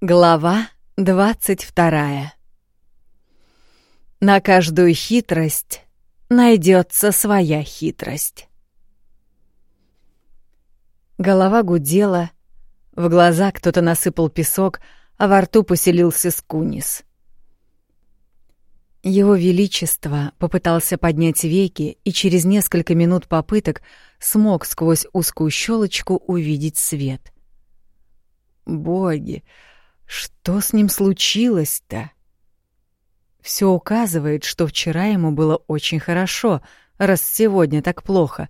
Глава двадцать вторая. На каждую хитрость найдется своя хитрость. Голова гудела, в глаза кто-то насыпал песок, а во рту поселился скунис. Его Величество попытался поднять веки и через несколько минут попыток смог сквозь узкую щелочку увидеть свет. Боги! Что с ним случилось-то? Все указывает, что вчера ему было очень хорошо, раз сегодня так плохо.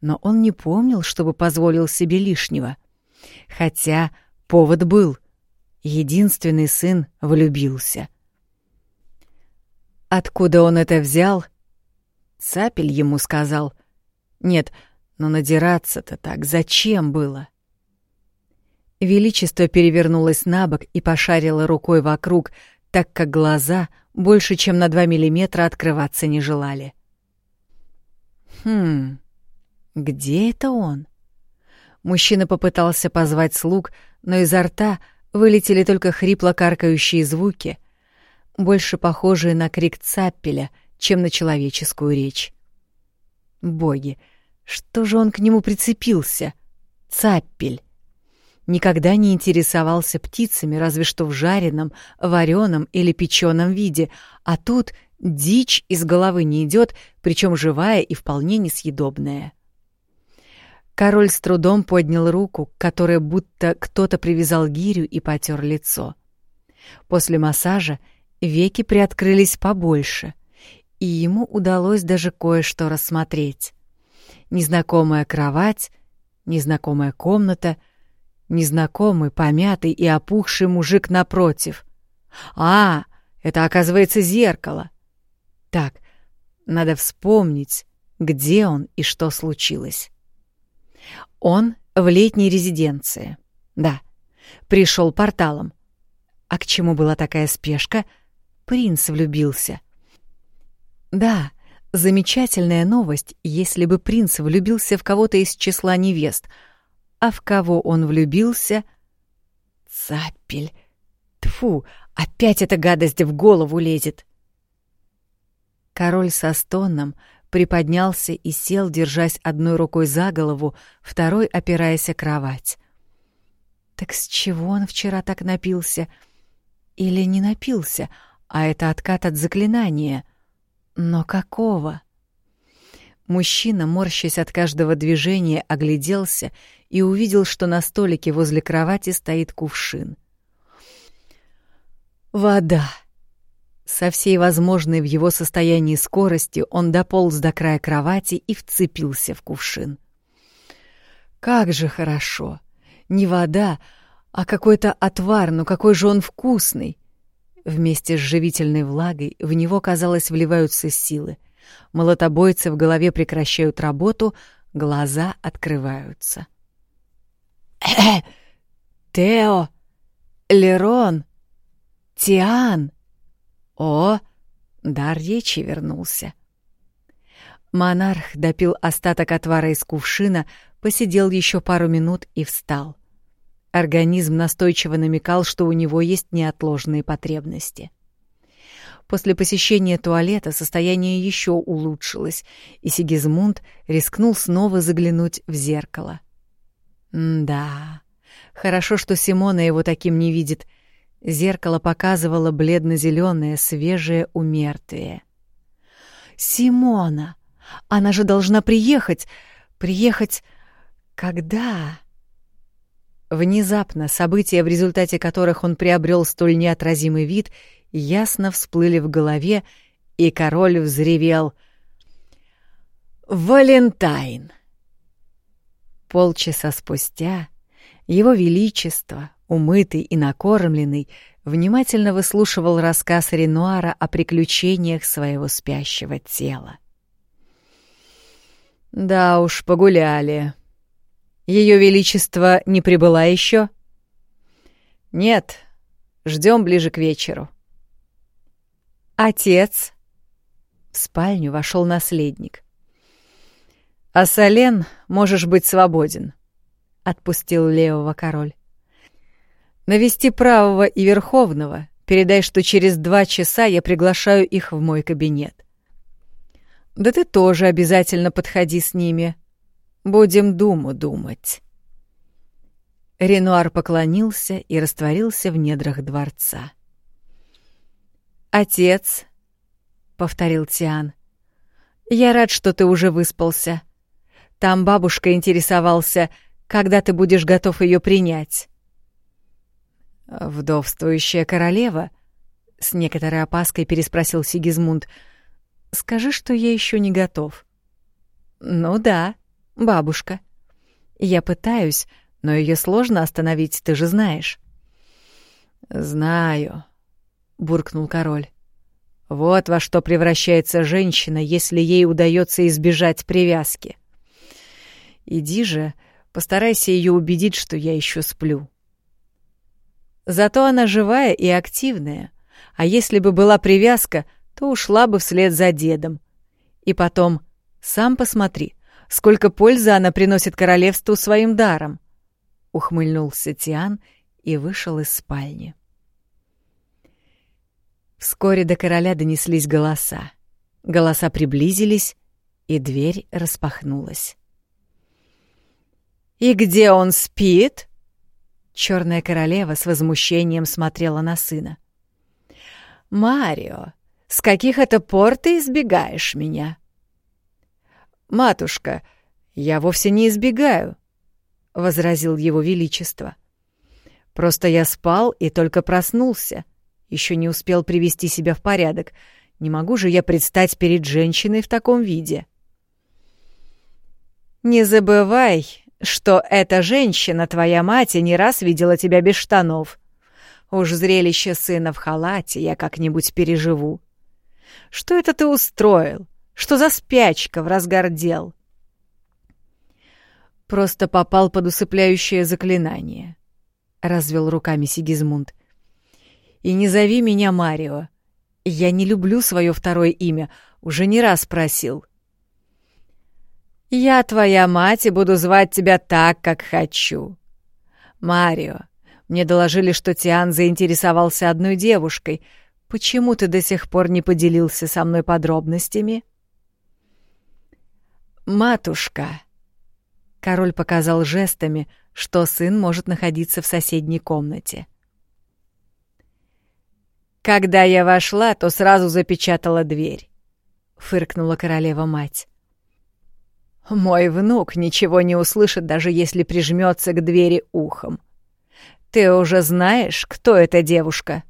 Но он не помнил, чтобы позволил себе лишнего. Хотя повод был. Единственный сын влюбился. Откуда он это взял? Цапель ему сказал. Нет, но надираться-то так зачем было? Величество перевернулось на бок и пошарило рукой вокруг, так как глаза больше, чем на два миллиметра открываться не желали. «Хм, где это он?» Мужчина попытался позвать слуг, но изо рта вылетели только хрипло-каркающие звуки, больше похожие на крик цаппеля, чем на человеческую речь. Боги, что же он к нему прицепился? Цаппель никогда не интересовался птицами, разве что в жареном, вареном или печеном виде, а тут дичь из головы не идет, причем живая и вполне несъедобная. Король с трудом поднял руку, которой будто кто-то привязал гирю и потер лицо. После массажа веки приоткрылись побольше, и ему удалось даже кое-что рассмотреть. Незнакомая кровать, незнакомая комната — Незнакомый, помятый и опухший мужик напротив. А, это, оказывается, зеркало. Так, надо вспомнить, где он и что случилось. Он в летней резиденции. Да, пришел порталом. А к чему была такая спешка? Принц влюбился. Да, замечательная новость, если бы принц влюбился в кого-то из числа невест — а в кого он влюбился? Цапель. Тфу, опять эта гадость в голову лезет. Король со стоном приподнялся и сел, держась одной рукой за голову, второй опираясь о кровать. Так с чего он вчера так напился? Или не напился, а это откат от заклинания? Но какого? Мужчина, морщась от каждого движения, огляделся и увидел, что на столике возле кровати стоит кувшин. Вода. Со всей возможной в его состоянии скорости он дополз до края кровати и вцепился в кувшин. Как же хорошо! Не вода, а какой-то отвар, но какой же он вкусный! Вместе с живительной влагой в него, казалось, вливаются силы. Молотобойцы в голове прекращают работу, глаза открываются. «Э, Тео! Лерон! Тиан!» О, дар речи вернулся. Монарх допил остаток отвара из кувшина, посидел еще пару минут и встал. Организм настойчиво намекал, что у него есть неотложные потребности. После посещения туалета состояние еще улучшилось, и Сигизмунд рискнул снова заглянуть в зеркало. Да, хорошо, что Симона его таким не видит. Зеркало показывало бледно-зеленое, свежее умертвие. «Симона! Она же должна приехать! Приехать... когда?» Внезапно события, в результате которых он приобрел столь неотразимый вид, ясно всплыли в голове, и король взревел «Валентайн!». Полчаса спустя его Величество, умытый и накормленный, внимательно выслушивал рассказ Ренуара о приключениях своего спящего тела. «Да уж, погуляли. Ее Величество не прибыла еще?» «Нет, ждем ближе к вечеру». «Отец!» В спальню вошел наследник. «Асален, можешь быть свободен», — отпустил левого король. Навести правого и верховного, передай, что через два часа я приглашаю их в мой кабинет. Да ты тоже обязательно подходи с ними. Будем думу думать. Ренуар поклонился и растворился в недрах дворца. «Отец», — повторил Тиан, — «я рад, что ты уже выспался. Там бабушка интересовался, когда ты будешь готов ее принять». «Вдовствующая королева?» — с некоторой опаской переспросил Сигизмунд. «Скажи, что я еще не готов». «Ну да, бабушка. Я пытаюсь, но ее сложно остановить, ты же знаешь». «Знаю», — буркнул король. «Вот во что превращается женщина, если ей удается избежать привязки. Иди же, постарайся ее убедить, что я еще сплю». Зато она живая и активная, а если бы была привязка, то ушла бы вслед за дедом. И потом, сам посмотри, сколько пользы она приносит королевству своим даром ухмыльнулся Тиан и вышел из спальни. Вскоре до короля донеслись голоса. Голоса приблизились, и дверь распахнулась. «И где он спит?» Черная королева с возмущением смотрела на сына. «Марио, с каких это пор ты избегаешь меня?» «Матушка, я вовсе не избегаю», — возразил его величество. «Просто я спал и только проснулся. Еще не успел привести себя в порядок. Не могу же я предстать перед женщиной в таком виде». «Не забывай, что эта женщина, твоя мать, и не раз видела тебя без штанов. Уж зрелище сына в халате я как-нибудь переживу. Что это ты устроил? Что за спячка в разгар дел?» Просто попал под усыпляющее заклинание. Развел руками Сигизмунд. И не зови меня Марио. Я не люблю свое второе имя, уже не раз просил. Я твоя мать и буду звать тебя так, как хочу. Марио, мне доложили, что Тиан заинтересовался одной девушкой. Почему ты до сих пор не поделился со мной подробностями? Матушка, Король показал жестами, что сын может находиться в соседней комнате. «Когда я вошла, то сразу запечатала дверь», — фыркнула королева-мать. «Мой внук ничего не услышит, даже если прижмется к двери ухом. Ты уже знаешь, кто эта девушка?»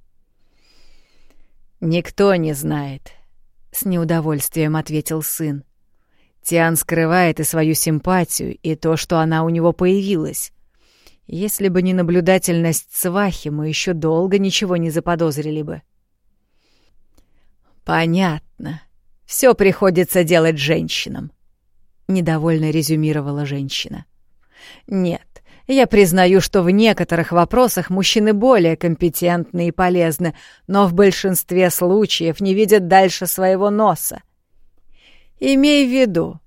«Никто не знает», — с неудовольствием ответил сын. Тиан скрывает и свою симпатию, и то, что она у него появилась. Если бы не наблюдательность свахи, мы еще долго ничего не заподозрили бы. «Понятно. Все приходится делать женщинам», — недовольно резюмировала женщина. «Нет, я признаю, что в некоторых вопросах мужчины более компетентны и полезны, но в большинстве случаев не видят дальше своего носа. Имей в виду,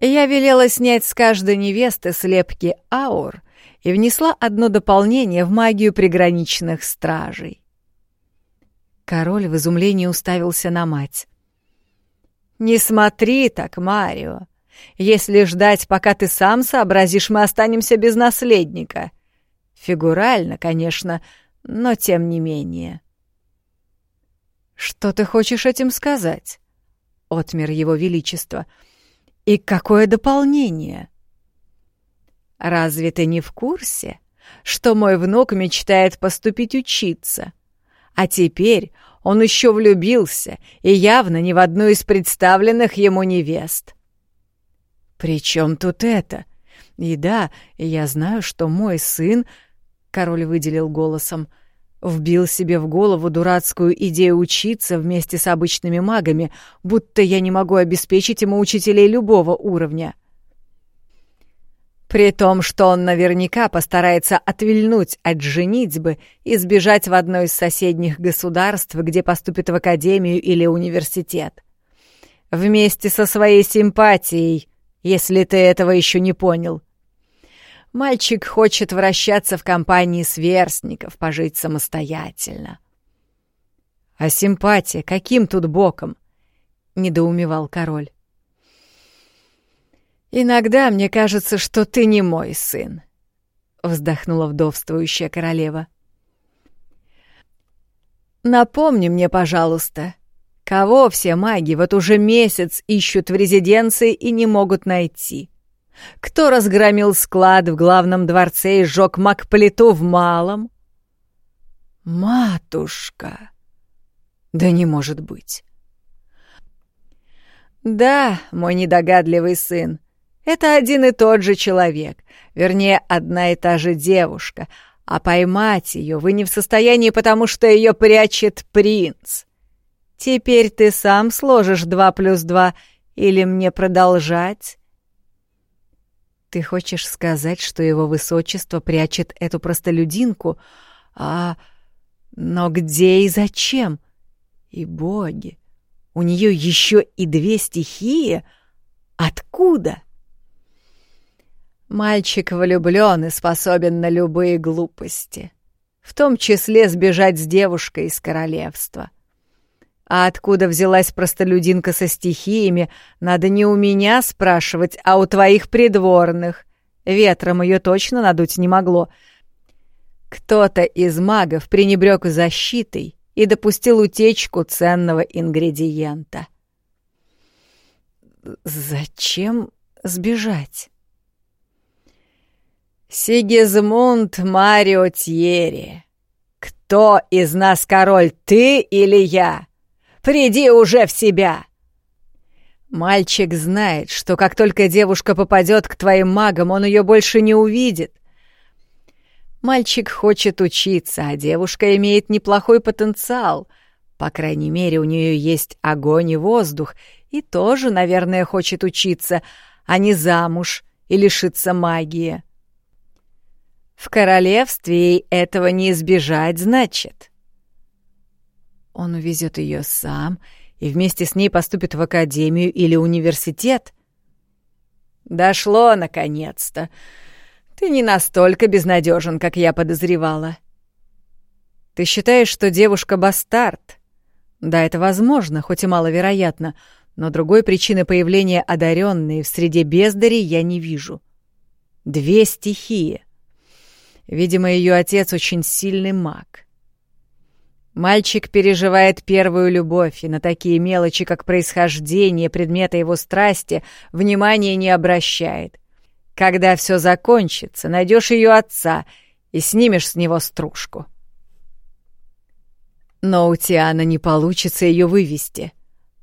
я велела снять с каждой невесты слепки аур и внесла одно дополнение в магию приграничных стражей. Король в изумлении уставился на мать. «Не смотри так, Марио. Если ждать, пока ты сам сообразишь, мы останемся без наследника. Фигурально, конечно, но тем не менее». «Что ты хочешь этим сказать?» — отмер его величество. «И какое дополнение?» «Разве ты не в курсе, что мой внук мечтает поступить учиться? А теперь он еще влюбился и явно не в одну из представленных ему невест». «При чем тут это? И да, я знаю, что мой сын...» — король выделил голосом — Вбил себе в голову дурацкую идею учиться вместе с обычными магами, будто я не могу обеспечить ему учителей любого уровня. При том, что он наверняка постарается отвильнуть от женитьбы и сбежать в одно из соседних государств, где поступит в академию или университет. Вместе со своей симпатией, если ты этого еще не понял. Мальчик хочет вращаться в компании сверстников, пожить самостоятельно. А симпатия каким тут боком? недоумевал король. Иногда мне кажется, что ты не мой сын, вздохнула вдовствующая королева. Напомни мне, пожалуйста, кого все маги вот уже месяц ищут в резиденции и не могут найти? Кто разгромил склад в главном дворце и сжег макплиту в малом? Матушка! Да не может быть. Да, мой недогадливый сын, это один и тот же человек, вернее, одна и та же девушка, а поймать ее вы не в состоянии, потому что ее прячет принц. Теперь ты сам сложишь два плюс два, или мне продолжать? Ты хочешь сказать, что его высочество прячет эту простолюдинку? А... Но где и зачем? И боги, у нее еще и две стихии? Откуда? Мальчик влюблен и способен на любые глупости, в том числе сбежать с девушкой из королевства. А откуда взялась простолюдинка со стихиями, надо не у меня спрашивать, а у твоих придворных. Ветром ее точно надуть не могло. Кто-то из магов пренебрег защитой и допустил утечку ценного ингредиента. Зачем сбежать? Сигизмунд Марио Тьерри. Кто из нас король, ты или я? Приди уже в себя!» Мальчик знает, что как только девушка попадет к твоим магам, он ее больше не увидит. Мальчик хочет учиться, а девушка имеет неплохой потенциал. По крайней мере, у нее есть огонь и воздух, и тоже, наверное, хочет учиться, а не замуж и лишиться магии. В королевстве ей этого не избежать, значит. Он увезет ее сам и вместе с ней поступит в академию или университет. Дошло наконец-то. Ты не настолько безнадежен, как я подозревала. Ты считаешь, что девушка бастард? Да, это возможно, хоть и маловероятно, но другой причины появления одаренной в среде бездарей я не вижу. Две стихии. Видимо, ее отец очень сильный маг. Мальчик переживает первую любовь, и на такие мелочи, как происхождение предмета его страсти, внимания не обращает. Когда все закончится, найдешь ее отца и снимешь с него стружку. Но у Тиана не получится ее вывести.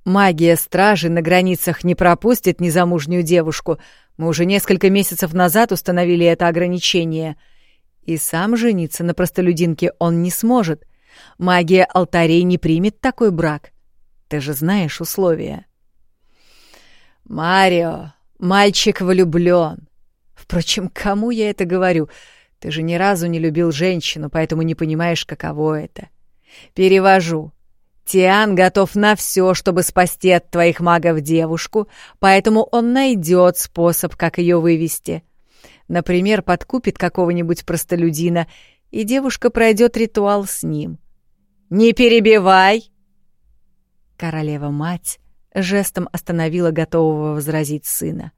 Магия стражи на границах не пропустит незамужнюю девушку. Мы уже несколько месяцев назад установили это ограничение. И сам жениться на простолюдинке он не сможет, Магия алтарей не примет такой брак. Ты же знаешь условия. Марио, мальчик влюблён. Впрочем, кому я это говорю? Ты же ни разу не любил женщину, поэтому не понимаешь, каково это. Перевожу. Тиан готов на все, чтобы спасти от твоих магов девушку, поэтому он найдет способ, как ее вывести. Например, подкупит какого-нибудь простолюдина, и девушка пройдет ритуал с ним. «Не перебивай!» Королева-мать жестом остановила готового возразить сына.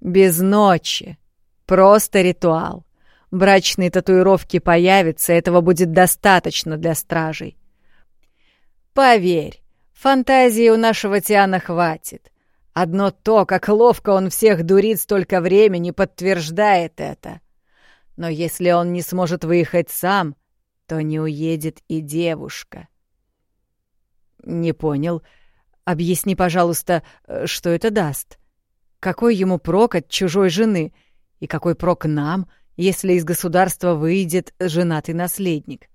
«Без ночи. Просто ритуал. Брачные татуировки появятся, этого будет достаточно для стражей. Поверь, фантазии у нашего Тиана хватит. Одно то, как ловко он всех дурит столько времени, подтверждает это. Но если он не сможет выехать сам, то не уедет и девушка. Не понял. Объясни, пожалуйста, э, что это даст? Какой ему прок от чужой жены? И какой прок нам, если из государства выйдет женатый наследник?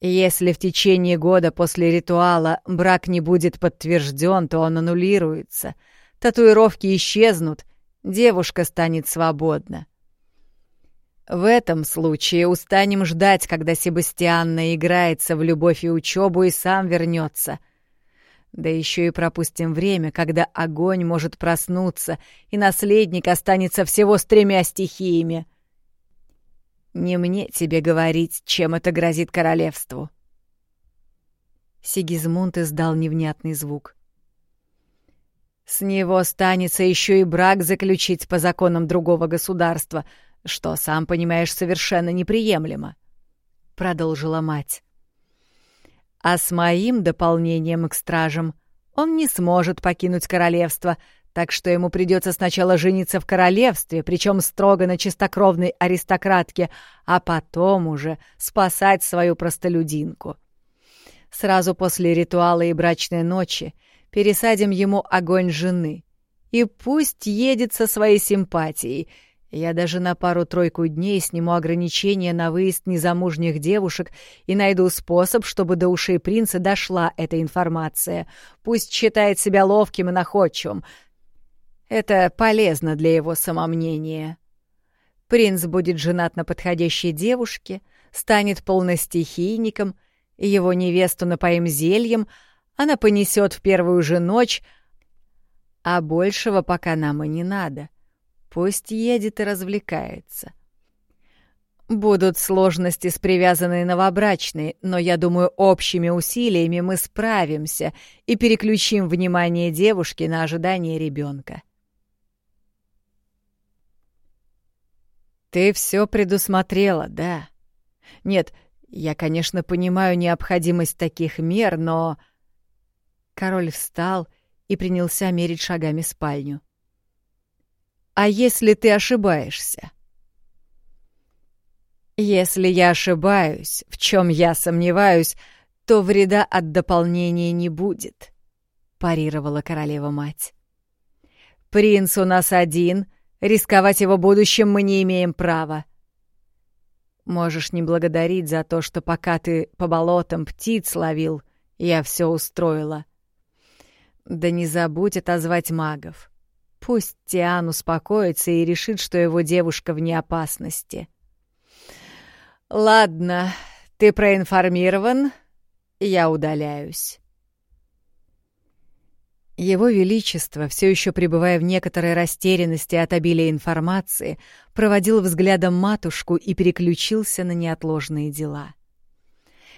Если в течение года после ритуала брак не будет подтвержден, то он аннулируется. Татуировки исчезнут, девушка станет свободна. В этом случае устанем ждать, когда Себастьян наиграется в любовь и учебу и сам вернется. Да еще и пропустим время, когда огонь может проснуться, и наследник останется всего с тремя стихиями. Не мне тебе говорить, чем это грозит королевству. Сигизмунд издал невнятный звук. С него станется еще и брак заключить по законам другого государства, что, сам понимаешь, совершенно неприемлемо, — продолжила мать. А с моим дополнением к стражам он не сможет покинуть королевство, так что ему придется сначала жениться в королевстве, причем строго на чистокровной аристократке, а потом уже спасать свою простолюдинку. Сразу после ритуала и брачной ночи пересадим ему огонь жены. И пусть едет со своей симпатией — я даже на пару-тройку дней сниму ограничения на выезд незамужних девушек и найду способ, чтобы до ушей принца дошла эта информация. Пусть считает себя ловким и находчивым. Это полезно для его самомнения. Принц будет женат на подходящей девушке, станет полностихийником, его невесту напоим зельем, она понесет в первую же ночь, а большего пока нам и не надо — Пусть едет и развлекается. Будут сложности с привязанной новобрачной, но я думаю, общими усилиями мы справимся и переключим внимание девушки на ожидание ребенка. Ты все предусмотрела, да? Нет, я, конечно, понимаю необходимость таких мер, но... Король встал и принялся мерить шагами спальню. А если ты ошибаешься? Если я ошибаюсь, в чем я сомневаюсь, то вреда от дополнения не будет, парировала королева-мать. Принц у нас один, рисковать его будущим мы не имеем права. Можешь не благодарить за то, что пока ты по болотам птиц ловил, я все устроила. Да не забудь отозвать магов. Пусть Тиан успокоится и решит, что его девушка вне опасности. «Ладно, ты проинформирован, я удаляюсь». Его Величество, все еще пребывая в некоторой растерянности от обилия информации, проводил взглядом матушку и переключился на неотложные дела.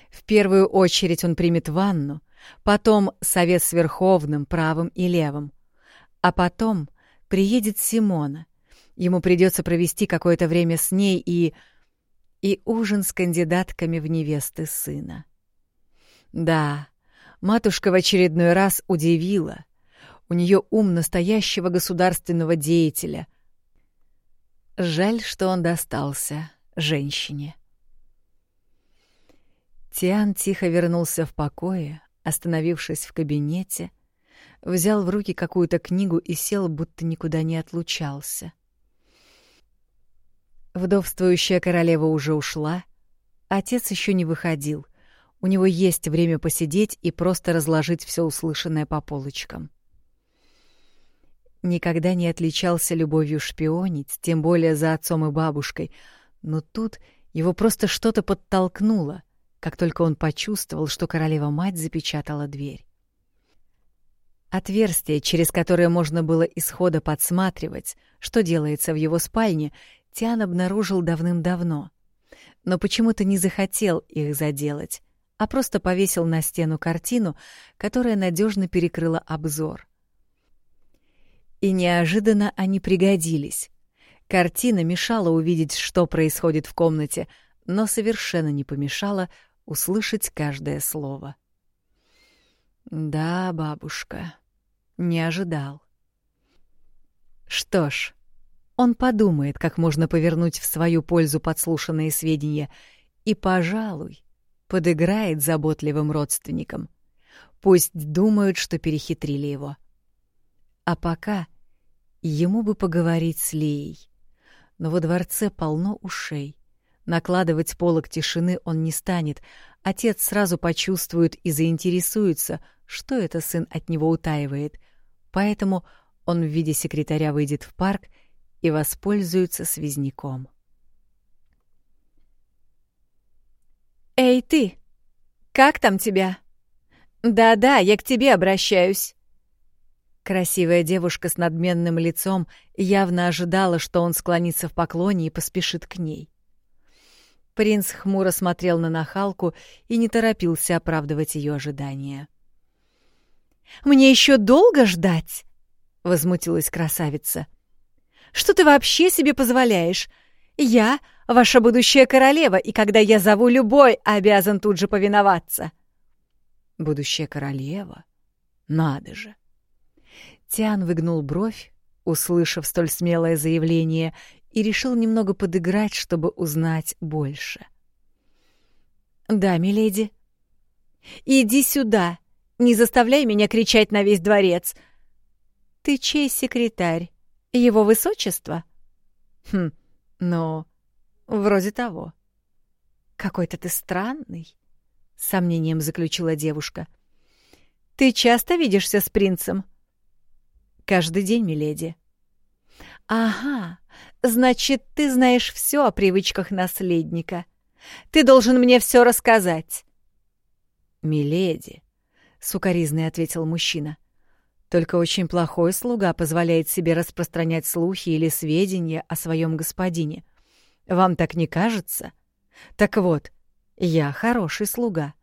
В первую очередь он примет ванну, потом совет с Верховным, правым и левым — а потом приедет Симона. Ему придется провести какое-то время с ней и... и ужин с кандидатками в невесты сына. Да, матушка в очередной раз удивила. У нее ум настоящего государственного деятеля. Жаль, что он достался женщине. Тиан тихо вернулся в покое, остановившись в кабинете — взял в руки какую-то книгу и сел, будто никуда не отлучался. Вдовствующая королева уже ушла, отец еще не выходил. У него есть время посидеть и просто разложить все услышанное по полочкам. Никогда не отличался любовью шпионить, тем более за отцом и бабушкой, но тут его просто что-то подтолкнуло, как только он почувствовал, что королева-мать запечатала дверь. Отверстие, через которое можно было исхода подсматривать, что делается в его спальне, Тиан обнаружил давным-давно. Но почему-то не захотел их заделать, а просто повесил на стену картину, которая надежно перекрыла обзор. И неожиданно они пригодились. Картина мешала увидеть, что происходит в комнате, но совершенно не помешала услышать каждое слово. «Да, бабушка», не ожидал. Что ж, он подумает, как можно повернуть в свою пользу подслушанные сведения, и, пожалуй, подыграет заботливым родственникам. Пусть думают, что перехитрили его. А пока ему бы поговорить с Леей. Но во дворце полно ушей. Накладывать полог тишины он не станет. Отец сразу почувствует и заинтересуется, что это сын от него утаивает — поэтому он в виде секретаря выйдет в парк и воспользуется связняком. «Эй, ты! Как там тебя?» Да-да, я к тебе обращаюсь. Красивая девушка с надменным лицом явно ожидала, что он склонится в поклоне и поспешит к ней. Принц хмуро смотрел на нахалку и не торопился оправдывать ее ожидания. «Мне еще долго ждать?» — возмутилась красавица. «Что ты вообще себе позволяешь? Я — ваша будущая королева, и когда я зову любой, обязан тут же повиноваться». «Будущая королева? Надо же!» Тиан выгнул бровь, услышав столь смелое заявление, и решил немного подыграть, чтобы узнать больше. «Да, миледи». «Иди сюда! Не заставляй меня кричать на весь дворец!» «Ты чей секретарь? Его высочество?» «Хм, ну, вроде того». «Какой-то ты странный», — сомнением заключила девушка. «Ты часто видишься с принцем?» «Каждый день, миледи». «Ага, значит, ты знаешь все о привычках наследника. Ты должен мне все рассказать». «Миледи», — сукоризный ответил мужчина, — «только очень плохой слуга позволяет себе распространять слухи или сведения о своем господине. Вам так не кажется? Так вот, я хороший слуга».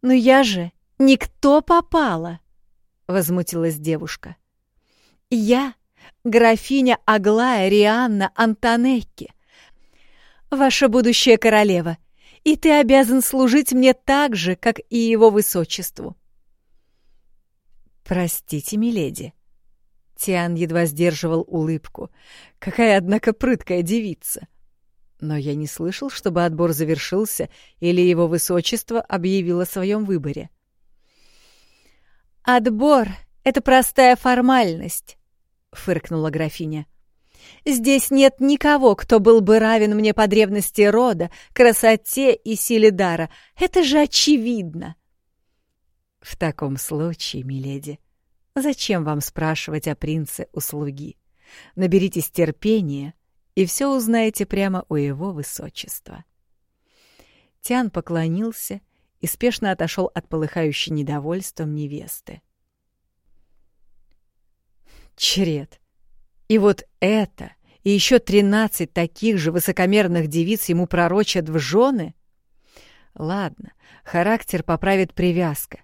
«Но я же никто попала», — возмутилась девушка. «Я графиня Аглая Рианна Антонекки, ваша будущая королева, и ты обязан служить мне так же, как и его высочеству». «Простите, миледи». Тиан едва сдерживал улыбку. «Какая, однако, прыткая девица!» Но я не слышал, чтобы отбор завершился или его высочество объявило о своем выборе. «Отбор — это простая формальность», — фыркнула графиня. «Здесь нет никого, кто был бы равен мне по древности рода, красоте и силе дара. Это же очевидно!» «В таком случае, миледи, зачем вам спрашивать о принце у слуги? Наберитесь терпения и все узнаете прямо у его высочества». Тян поклонился и спешно отошел от полыхающей недовольством невесты. Черед. И вот это, и еще тринадцать таких же высокомерных девиц ему пророчат в жены? Ладно, характер поправит привязка.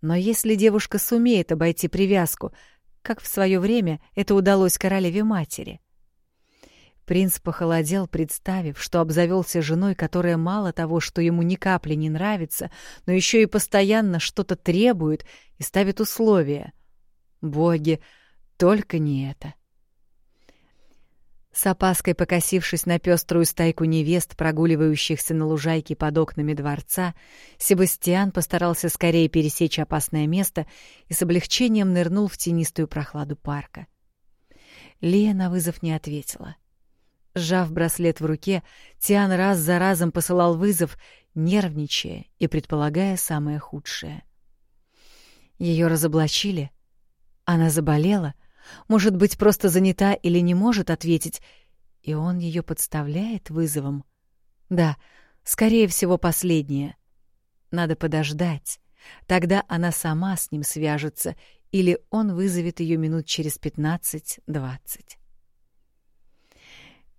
Но если девушка сумеет обойти привязку, как в свое время это удалось королеве-матери? Принц похолодел, представив, что обзавелся женой, которая мало того, что ему ни капли не нравится, но еще и постоянно что-то требует и ставит условия. Боги, только не это. С опаской покосившись на пеструю стайку невест, прогуливающихся на лужайке под окнами дворца, Себастьян постарался скорее пересечь опасное место и с облегчением нырнул в тенистую прохладу парка. Лия на вызов не ответила. Сжав браслет в руке, Тиан раз за разом посылал вызов, нервничая и предполагая самое худшее. Ее разоблачили? Она заболела — может быть, просто занята или не может ответить, и он ее подставляет вызовом? Да, скорее всего, последнее. Надо подождать. Тогда она сама с ним свяжется, или он вызовет ее минут через пятнадцать-двадцать.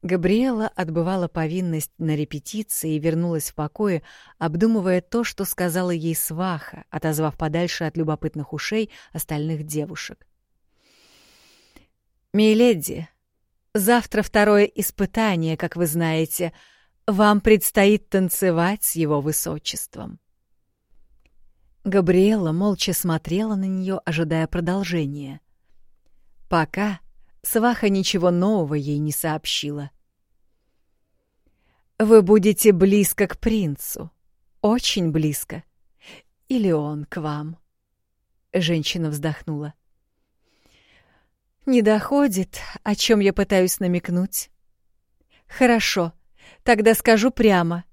Габриэла отбывала повинность на репетиции и вернулась в покое, обдумывая то, что сказала ей сваха, отозвав подальше от любопытных ушей остальных девушек. «Миледи, завтра второе испытание, как вы знаете. Вам предстоит танцевать с его высочеством». Габриэла молча смотрела на нее, ожидая продолжения. Пока сваха ничего нового ей не сообщила. «Вы будете близко к принцу. Очень близко. Или он к вам?» Женщина вздохнула. Не доходит, о чем я пытаюсь намекнуть. Хорошо, тогда скажу прямо.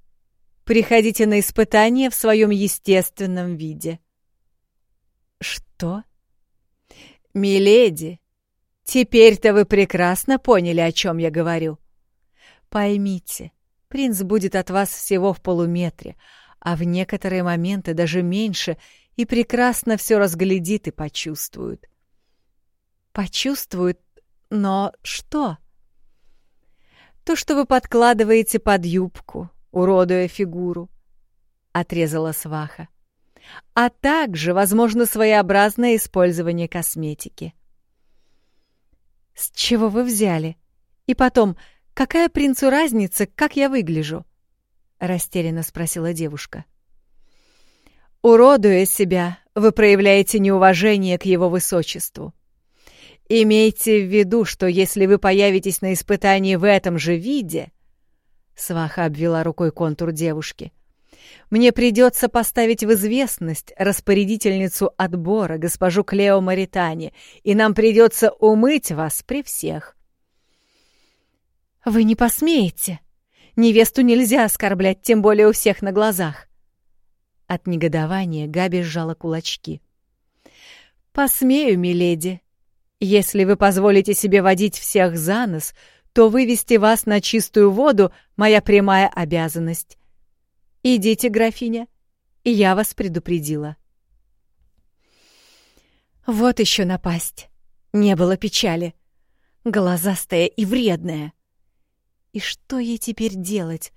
Приходите на испытание в своем естественном виде. Что? Миледи, теперь-то вы прекрасно поняли, о чем я говорю. Поймите, принц будет от вас всего в полуметре, а в некоторые моменты даже меньше и прекрасно все разглядит и почувствует. Почувствует, но что? То, что вы подкладываете под юбку, уродуя фигуру, — отрезала сваха. А также, возможно, своеобразное использование косметики. С чего вы взяли? И потом, какая принцу разница, как я выгляжу? — растерянно спросила девушка. Уродуя себя, вы проявляете неуважение к его высочеству. Имейте в виду, что если вы появитесь на испытании в этом же виде, Сваха обвела рукой контур девушки. Мне придется поставить в известность распорядительницу отбора, госпожу Клео Маритани, и нам придется умыть вас при всех. Вы не посмеете. Невесту нельзя оскорблять, тем более у всех на глазах. От негодования Габи сжала кулачки. «Посмею, миледи. Если вы позволите себе водить всех за нос, то вывести вас на чистую воду — моя прямая обязанность. Идите, графиня, я вас предупредила». Вот еще напасть. Не было печали. Глазастая и вредная. И что ей теперь делать?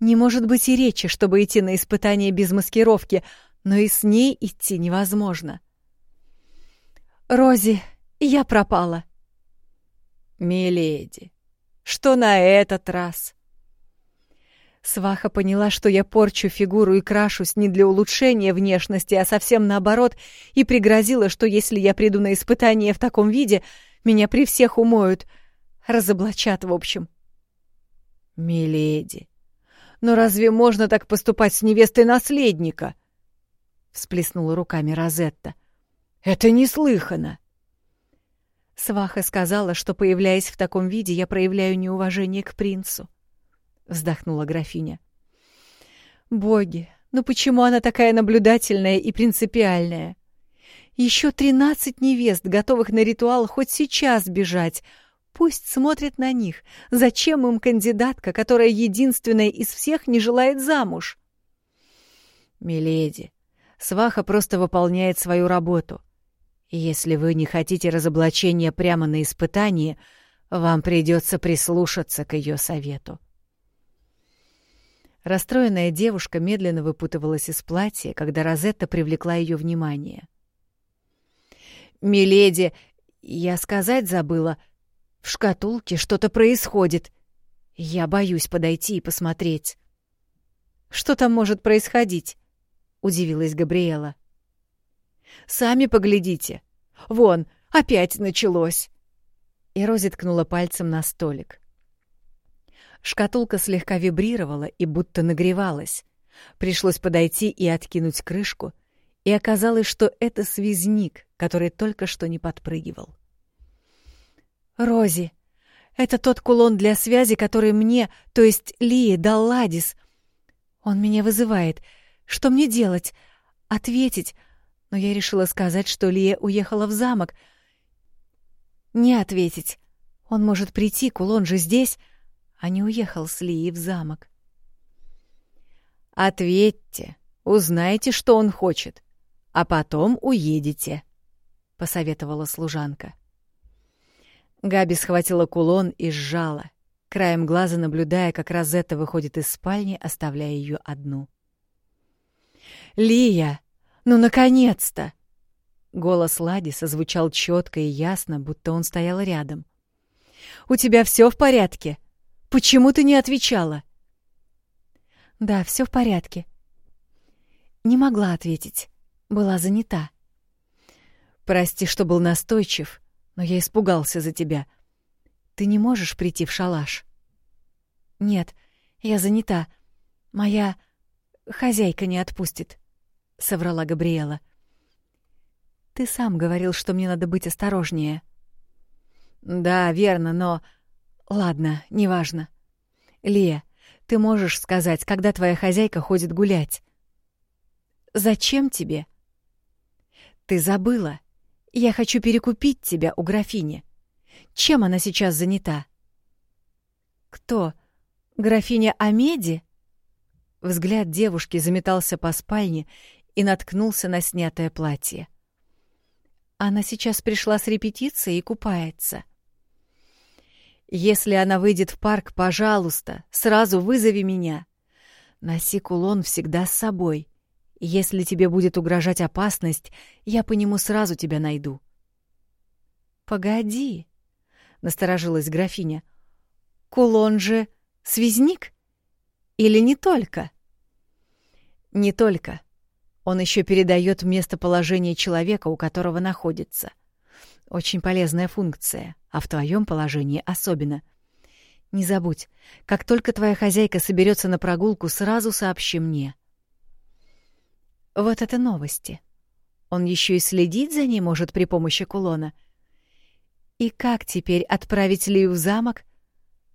Не может быть и речи, чтобы идти на испытание без маскировки, но и с ней идти невозможно. «Рози, я пропала». «Миледи, что на этот раз?» Сваха поняла, что я порчу фигуру и крашусь не для улучшения внешности, а совсем наоборот, и пригрозила, что если я приду на испытание в таком виде, меня при всех умоют, разоблачат в общем. «Миледи, но разве можно так поступать с невестой наследника? Всплеснула руками Розетта. Это неслыханно. Сваха сказала, что, появляясь в таком виде, я проявляю неуважение к принцу. Вздохнула графиня. Боги, ну почему она такая наблюдательная и принципиальная? Еще тринадцать невест, готовых на ритуал хоть сейчас бежать, Пусть смотрит на них. Зачем им кандидатка, которая единственная из всех не желает замуж? Миледи, сваха просто выполняет свою работу. Если вы не хотите разоблачения прямо на испытании, вам придется прислушаться к ее совету. Расстроенная девушка медленно выпутывалась из платья, когда Розетта привлекла ее внимание. «Миледи, я сказать забыла», в шкатулке что-то происходит. Я боюсь подойти и посмотреть. Что там может происходить? удивилась Габриэла. Сами поглядите. Вон, опять началось. И Рози ткнула пальцем на столик. Шкатулка слегка вибрировала и будто нагревалась. Пришлось подойти и откинуть крышку, и оказалось, что это связник, который только что не подпрыгивал. «Рози, это тот кулон для связи, который мне, то есть Лии, дал Ладис. Он меня вызывает. Что мне делать? Ответить? Но я решила сказать, что Лия уехала в замок. Не ответить. Он может прийти, кулон же здесь, а не уехал с Лией в замок. «Ответьте, узнайте, что он хочет, а потом уедете», — посоветовала служанка. Габи схватила кулон и сжала, краем глаза наблюдая, как Розетта выходит из спальни, оставляя ее одну. «Лия! Ну, наконец-то!» Голос Лади созвучал четко и ясно, будто он стоял рядом. «У тебя все в порядке? Почему ты не отвечала?» «Да, все в порядке». Не могла ответить. Была занята. «Прости, что был настойчив но я испугался за тебя. Ты не можешь прийти в шалаш?» «Нет, я занята. Моя хозяйка не отпустит», — соврала Габриэла. «Ты сам говорил, что мне надо быть осторожнее». «Да, верно, но...» «Ладно, неважно. Лия, ты можешь сказать, когда твоя хозяйка ходит гулять?» «Зачем тебе?» «Ты забыла. Я хочу перекупить тебя у графини. Чем она сейчас занята? Кто? Графиня Амеди? Взгляд девушки заметался по спальне и наткнулся на снятое платье. Она сейчас пришла с репетиции и купается. Если она выйдет в парк, пожалуйста, сразу вызови меня. Носи кулон всегда с собой. Если тебе будет угрожать опасность, я по нему сразу тебя найду. Погоди, насторожилась графиня. Кулон же связник? Или не только? Не только. Он еще передает местоположение человека, у которого находится. Очень полезная функция, а в твоем положении особенно. Не забудь, как только твоя хозяйка соберется на прогулку, сразу сообщи мне. Вот это новости. Он еще и следить за ней может при помощи кулона. И как теперь отправить Лию в замок?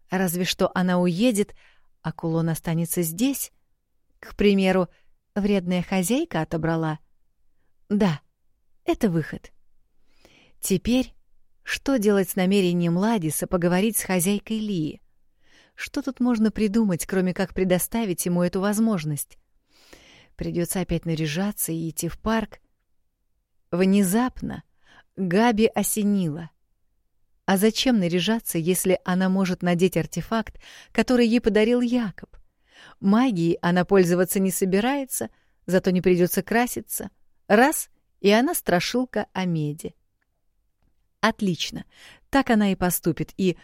Разве что она уедет, а кулон останется здесь. К примеру, Вредная хозяйка отобрала? Да, это выход. Теперь что делать с намерением Ладиса поговорить с хозяйкой Лии? Что тут можно придумать, кроме как предоставить ему эту возможность? Придется опять наряжаться и идти в парк. Внезапно Габи осенила. А зачем наряжаться, если она может надеть артефакт, который ей подарил Якоб? Магией она пользоваться не собирается, зато не придется краситься. Раз — и она страшилка о меди. Отлично, так она и поступит, и...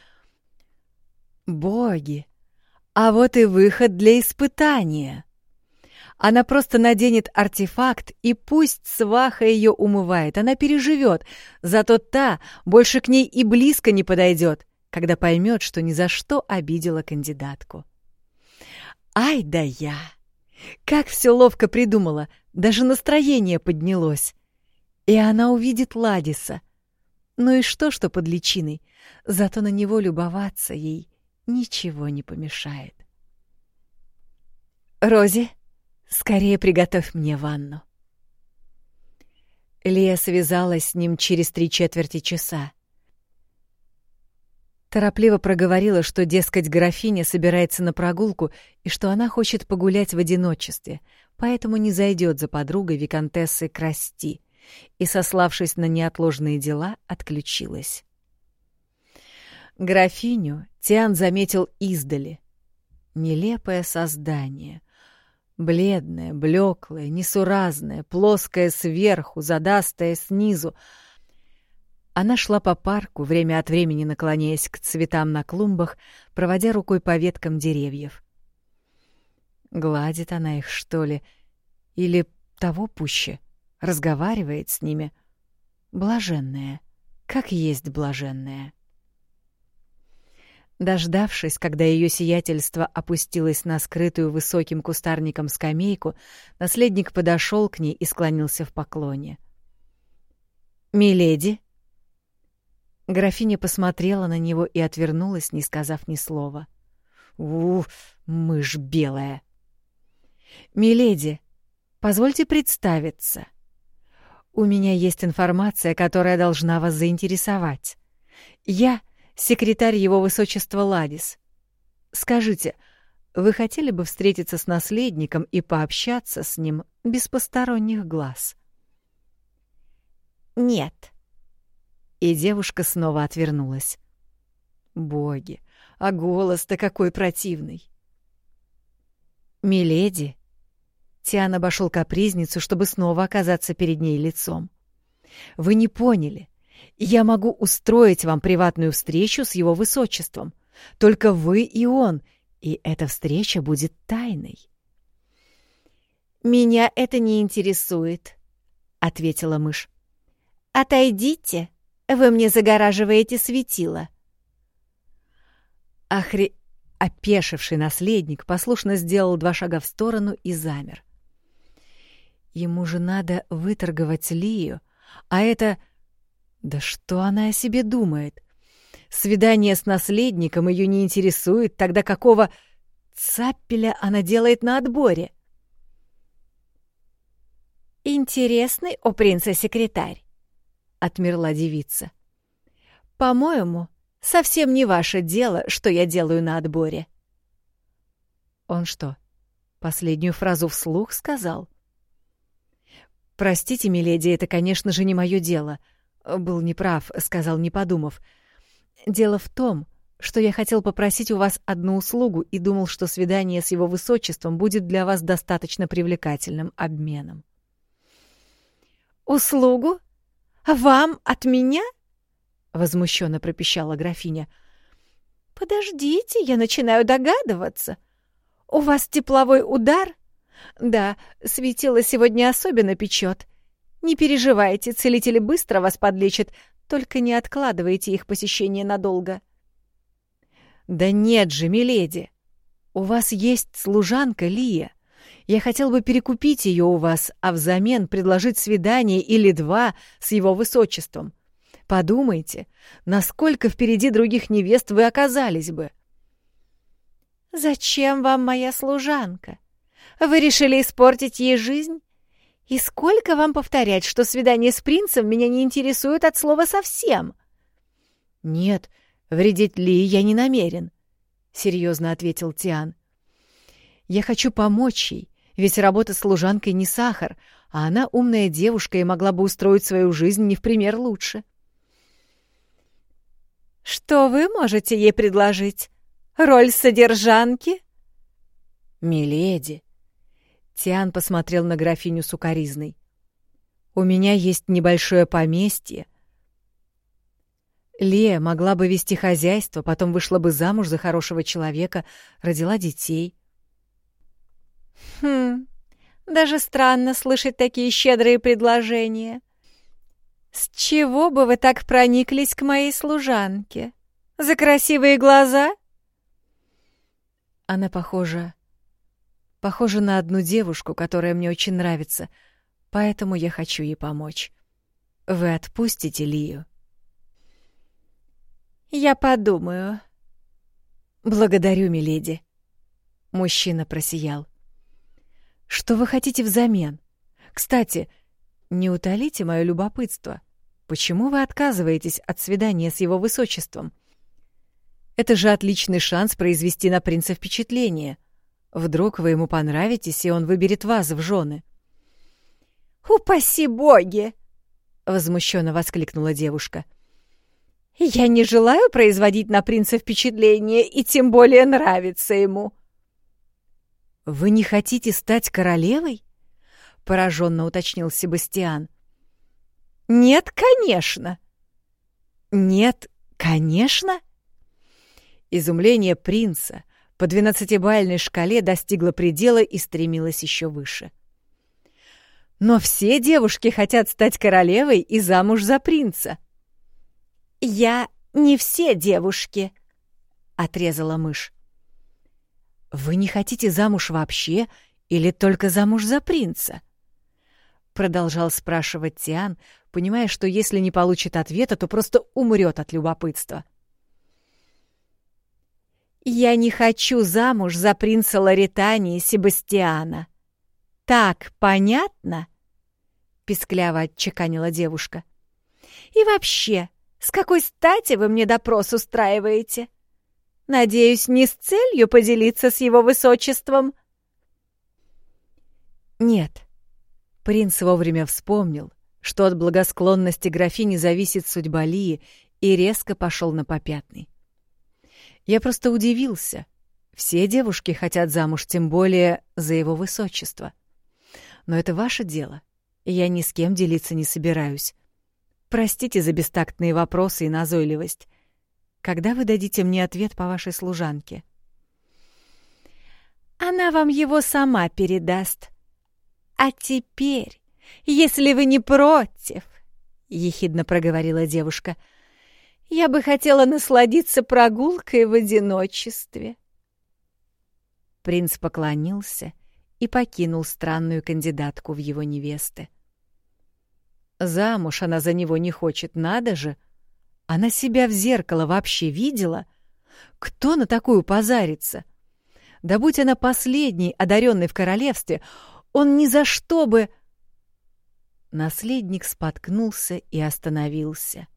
Боги! А вот и выход для испытания. Она просто наденет артефакт, и пусть сваха ее умывает, она переживет, зато та больше к ней и близко не подойдет, когда поймет, что ни за что обидела кандидатку. Ай да я! Как все ловко придумала, даже настроение поднялось. И она увидит Ладиса. Ну и что, что под личиной? Зато на него любоваться ей ничего не помешает. «Рози, скорее приготовь мне ванну». Лия связалась с ним через три четверти часа. Торопливо проговорила, что, дескать, графиня собирается на прогулку и что она хочет погулять в одиночестве, поэтому не зайдет за подругой виконтессы Красти, и, сославшись на неотложные дела, отключилась. Графиню Тиан заметил издали. Нелепое создание. Бледное, блеклое, несуразное, плоское сверху, задастое снизу — она шла по парку, время от времени наклоняясь к цветам на клумбах, проводя рукой по веткам деревьев. Гладит она их, что ли? Или того пуще? Разговаривает с ними? Блаженная. Как есть блаженная. Дождавшись, когда ее сиятельство опустилось на скрытую высоким кустарником скамейку, наследник подошел к ней и склонился в поклоне. «Миледи!» Графиня посмотрела на него и отвернулась, не сказав ни слова. «У, мышь белая!» «Миледи, позвольте представиться. У меня есть информация, которая должна вас заинтересовать. Я — секретарь его высочества Ладис. Скажите, вы хотели бы встретиться с наследником и пообщаться с ним без посторонних глаз?» «Нет», и девушка снова отвернулась. Боги, а голос-то какой противный. «Миледи!» Тиан обошел капризницу, чтобы снова оказаться перед ней лицом. «Вы не поняли. Я могу устроить вам приватную встречу с его высочеством. Только вы и он, и эта встреча будет тайной». «Меня это не интересует», — ответила мышь. «Отойдите вы мне загораживаете светило». Ахри... Опешивший наследник послушно сделал два шага в сторону и замер. Ему же надо выторговать Лию, а это... Да что она о себе думает? Свидание с наследником ее не интересует, тогда какого цапеля она делает на отборе? «Интересный у принца секретарь», — отмерла девица. «По-моему, совсем не ваше дело, что я делаю на отборе». Он что, Последнюю фразу вслух сказал. «Простите, миледи, это, конечно же, не мое дело. Был неправ», — сказал, не подумав. «Дело в том, что я хотел попросить у вас одну услугу и думал, что свидание с его высочеством будет для вас достаточно привлекательным обменом». «Услугу? Вам от меня?» — возмущенно пропищала графиня. «Подождите, я начинаю догадываться. У вас тепловой удар?» Да, светило сегодня особенно печет. Не переживайте, целители быстро вас подлечат, только не откладывайте их посещение надолго. Да нет же, миледи. У вас есть служанка Лия. Я хотел бы перекупить ее у вас, а взамен предложить свидание или два с его высочеством. Подумайте, насколько впереди других невест вы оказались бы. Зачем вам моя служанка? Вы решили испортить ей жизнь? И сколько вам повторять, что свидание с принцем меня не интересует от слова совсем? Нет, вредить Ли я не намерен, серьезно ответил Тиан. Я хочу помочь ей, ведь работа служанкой не сахар, а она умная девушка и могла бы устроить свою жизнь не в пример лучше. Что вы можете ей предложить? Роль содержанки? Миледи, Тиан посмотрел на графиню сукаризной. «У меня есть небольшое поместье. Лея могла бы вести хозяйство, потом вышла бы замуж за хорошего человека, родила детей». «Хм, даже странно слышать такие щедрые предложения. С чего бы вы так прониклись к моей служанке? За красивые глаза?» Она похожа Похожа на одну девушку, которая мне очень нравится, поэтому я хочу ей помочь. Вы отпустите Лию?» «Я подумаю». «Благодарю, миледи». Мужчина просиял. «Что вы хотите взамен? Кстати, не утолите мое любопытство. Почему вы отказываетесь от свидания с его высочеством? Это же отличный шанс произвести на принца впечатление. Вдруг вы ему понравитесь, и он выберет вас в жены. «Упаси боги!» — возмущенно воскликнула девушка. «Я не желаю производить на принца впечатление и тем более нравиться ему». «Вы не хотите стать королевой?» — пораженно уточнил Себастьян. «Нет, конечно». «Нет, конечно?» Изумление принца, по двенадцатибальной шкале достигла предела и стремилась еще выше. Но все девушки хотят стать королевой и замуж за принца. «Я не все девушки», — отрезала мышь. «Вы не хотите замуж вообще или только замуж за принца?» Продолжал спрашивать Тиан, понимая, что если не получит ответа, то просто умрет от любопытства. — «Я не хочу замуж за принца Ларитании Себастьяна. Так понятно?» — пискляво отчеканила девушка. «И вообще, с какой стати вы мне допрос устраиваете? Надеюсь, не с целью поделиться с его высочеством?» «Нет». Принц вовремя вспомнил, что от благосклонности графини зависит судьба Лии, и резко пошел на попятный. Я просто удивился. Все девушки хотят замуж, тем более за его высочество. Но это ваше дело, и я ни с кем делиться не собираюсь. Простите за бестактные вопросы и назойливость. Когда вы дадите мне ответ по вашей служанке? Она вам его сама передаст. А теперь, если вы не против, — ехидно проговорила девушка, — я бы хотела насладиться прогулкой в одиночестве. Принц поклонился и покинул странную кандидатку в его невесты. Замуж она за него не хочет, надо же. Она себя в зеркало вообще видела? Кто на такую позарится? Да будь она последней, одаренной в королевстве, он ни за что бы... Наследник споткнулся и остановился.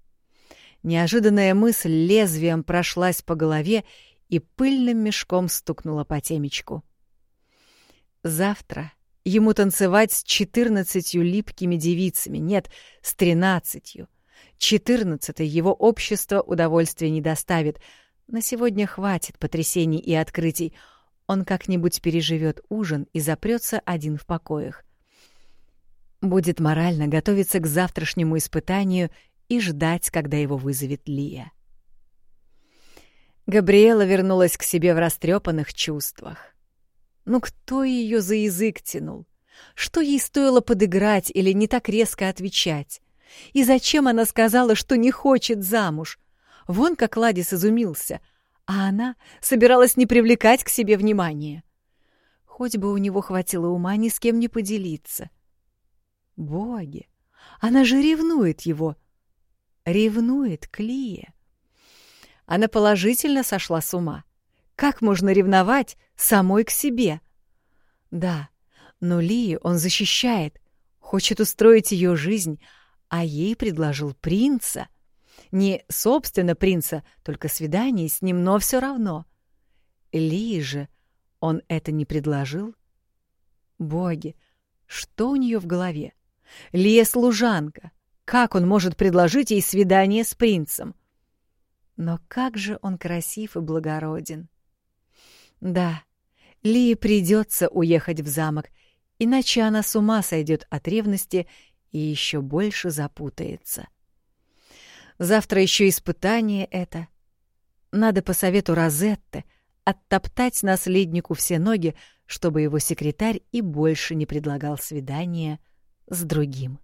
Неожиданная мысль лезвием прошлась по голове и пыльным мешком стукнула по темечку. Завтра ему танцевать с четырнадцатью липкими девицами, нет, с тринадцатью. Четырнадцатой его общество удовольствия не доставит. На сегодня хватит потрясений и открытий. Он как-нибудь переживет ужин и запрется один в покоях. Будет морально готовиться к завтрашнему испытанию и ждать, когда его вызовет Лия. Габриэла вернулась к себе в растрепанных чувствах. Ну кто ее за язык тянул? Что ей стоило подыграть или не так резко отвечать? И зачем она сказала, что не хочет замуж? Вон как Ладис изумился, а она собиралась не привлекать к себе внимания. Хоть бы у него хватило ума ни с кем не поделиться. Боги! Она же ревнует его. Ревнует к Лие. Она положительно сошла с ума. Как можно ревновать самой к себе? Да, но Лию он защищает, хочет устроить ее жизнь, а ей предложил принца. Не собственно принца, только свидание с ним, но все равно. Лии же он это не предложил? Боги, что у нее в голове? Лия служанка. Как он может предложить ей свидание с принцем? Но как же он красив и благороден. Да, Лии придется уехать в замок, иначе она с ума сойдет от ревности и еще больше запутается. Завтра еще испытание это. Надо по совету Розетты оттоптать наследнику все ноги, чтобы его секретарь и больше не предлагал свидания с другим.